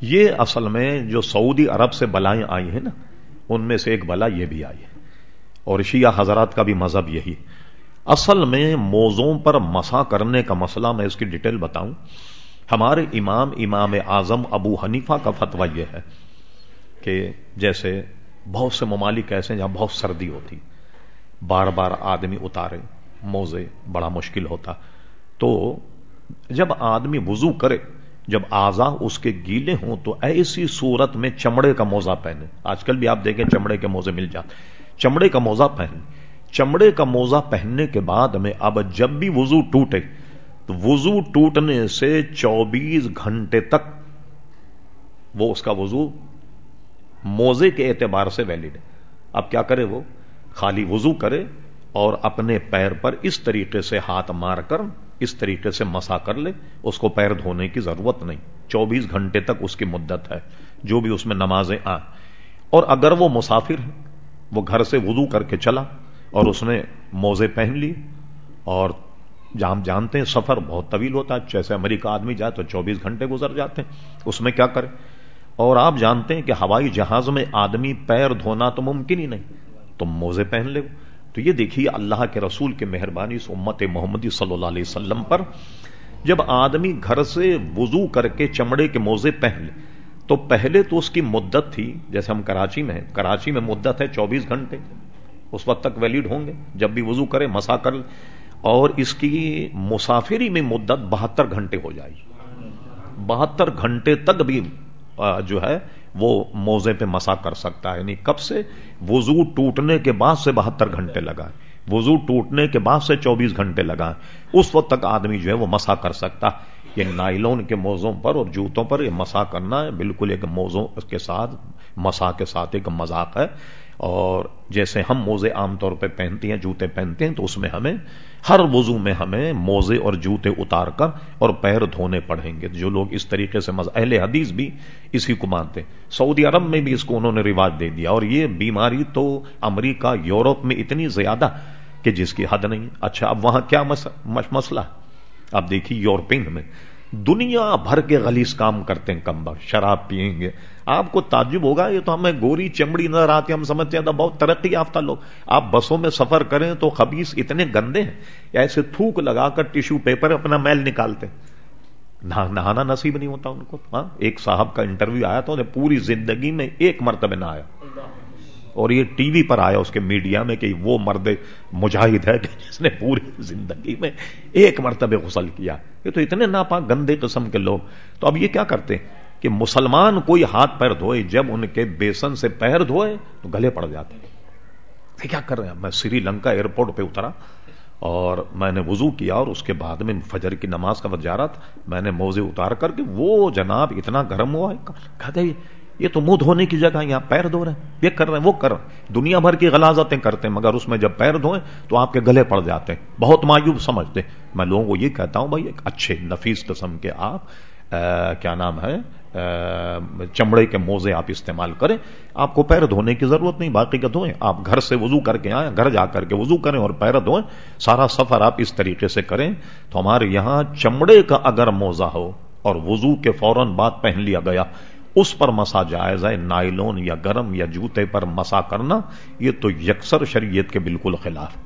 یہ اصل میں جو سعودی عرب سے بلائیں آئی ہیں نا، ان میں سے ایک بلا یہ بھی آئی ہے۔ اور شیعہ حضرات کا بھی مذہب یہی۔ اصل میں موزوں پر مسا کرنے کا مسئلہ میں اس کی ڈیٹیل بتاؤں۔ ہمارے امام امام اعظم ابو حنیفہ کا فتویٰ یہ ہے کہ جیسے بہت سے ممالک ایسے ہیں جہاں بہت سردی ہوتی، بار بار آدمی اتارے، موزے، بڑا مشکل ہوتا۔ تو جب آدمی وضو کرے جب آزا اس کے گیلے ہوں تو ایسی صورت میں چمڑے کا موزہ پہنے۔ آج کل بھی آپ دیکھیں چمڑے کے موزے مل جاتے چمڑے کا موزہ پہنے۔ چمڑے کا موزہ پہننے کے بعد میں اب جب بھی وضو ٹوٹے تو وضو ٹوٹنے سے چوبیس گھنٹے تک وہ اس کا وضو موزے کے اعتبار سے ویلڈ ہے۔ اب کیا کرے وہ؟ خالی وضو کرے اور اپنے پیر پر اس طریقے سے ہاتھ مار کر اس طریقے سے مسا کر لے، اس کو پیر دھونے کی ضرورت نہیں۔ چوبیس گھنٹے تک اس کی مدت ہے، جو بھی اس میں نمازیں آ۔ اور اگر وہ مسافر ہے، وہ گھر سے وضو کر کے چلا اور اس نے موزے پہن لی اور جہاں جانتے ہیں سفر بہت طویل ہوتا ہے، جیسے امریکہ آدمی جائے تو چوبیس گھنٹے گزر جاتے ہیں، اس میں کیا کرے؟ اور آپ جانتے ہیں کہ ہوائی جہاز میں آدمی پیر دھونا تو ممکن ہی نہیں تو موزے پہن لے۔ تو یہ دیکھیے اللہ کے رسول کے مہربانی سے امت محمدی صلی اللہ علیہ وسلم پر، جب آدمی گھر سے وضو کر کے چمڑے کے موزے پہن لے، تو پہلے تو اس کی مدت تھی، جیسے ہم کراچی میں ہیں، کراچی میں مدت ہے چوبیس گھنٹے، اس وقت تک ویلڈ ہوں گے، جب بھی وضو کرے مسا کر لے، اور اس کی مسافری میں مدت بہتر گھنٹے ہو جائے گی۔ بہتر گھنٹے تک بھی جو ہے وہ موزے پہ مسا کر سکتا ہے۔ یعنی کب سے؟ وضو ٹوٹنے کے بعد سے بہتر گھنٹے لگا وضو ٹوٹنے کے بعد سے چوبیس گھنٹے لگا اس وقت تک آدمی جو ہے وہ مسا کر سکتا۔ یہ نائلون کے موزوں پر اور جوتوں پر یہ مسا کرنا ہے۔ بالکل ایک موزوں کے ساتھ مسا کے ساتھ ایک مذاق ہے اور جیسے ہم موزے عام طور پہ پہنتے ہیں، جوتے پہنتے ہیں، تو اس میں ہمیں، ہر وضو میں ہمیں موزے اور جوتے اتار کر اور پیر دھونے پڑیں گے۔ جو لوگ اس طریقے سے اہل حدیث بھی اسی کو مانتے سعودی عرب میں بھی اس کو انہوں نے رواج دے دیا اور یہ بیماری تو امریکہ، یورپ میں اتنی زیادہ کہ جس کی حد نہیں۔ اچھا اب وہاں کیا مسئلہ؟ اب دیکھیے یورپین میں دنیا بھر کے غلیظ کام کرتے ہیں کمبر شراب پیئیں گے۔ آپ کو تعجب ہوگا، یہ تو ہمیں گوری چمڑی نظر آتی ہم سمجھتے ہیں تو بہت ترقی یافتہ لوگ۔ آپ بسوں میں سفر کریں تو خبیص اتنے گندے ہیں ایسے تھوک لگا کر ٹیشو پیپر اپنا میل نکالتے نہانا نصیب نہیں ہوتا ان کو۔ ہاں ایک صاحب کا انٹرویو آیا تو پوری زندگی میں ایک مرتبہ نہ آیا۔ اور یہ ٹی وی پر آیا اس کے میڈیا میں کہ وہ مرد مجاہد ہے کہ جس نے پوری زندگی میں ایک مرتبہ غسل کیا۔ یہ تو اتنے ناپاک گندے قسم کے لوگ۔ تو اب یہ کیا کرتے کہ مسلمان کوئی ہاتھ پیر دھوئے، جب ان کے بیسن سے پیر دھوئے تو گلے پڑ جاتے کیا کر رہے ہیں؟ میں سری لنکا ایئرپورٹ پہ اترا اور میں نے وضو کیا اور اس کے بعد میں فجر کی نماز کا وقت جا رہا تھا۔ میں نے موزے اتار کر کے وہ جناب اتنا گرم ہوا کہتے یہ تو منہ دھونے کی جگہ یہاں پیر دھو رہے ہیں، یہ کر رہے ہیں، وہ کر رہے ہیں۔ دنیا بھر کی غلازتیں کرتے ہیں، مگر اس میں جب پیر دھوئیں تو آپ کے گلے پڑ جاتے ہیں۔ بہت مایوب سمجھتے ہیں۔ میں لوگوں کو یہ کہتا ہوں بھائی، ایک اچھے نفیس قسم کے آپ کیا نام ہے چمڑے کے موزے آپ استعمال کریں۔ آپ کو پیر دھونے کی ضرورت نہیں، باقی کا دھوئیں۔ آپ گھر سے وضو کر کے آئیں، گھر جا کر کے وضو کریں اور پیر دھوئیں۔ سارا سفر آپ اس طریقے سے کریں۔ تو ہمارے یہاں چمڑے کا اگر موزہ ہو اور وضو کے فوراً بعد پہن لیا گیا اس پر مسا جائز ہے، نائلون یا گرم یا جوتے پر مسا کرنا، یہ تو یکسر شریعت کے بالکل خلاف۔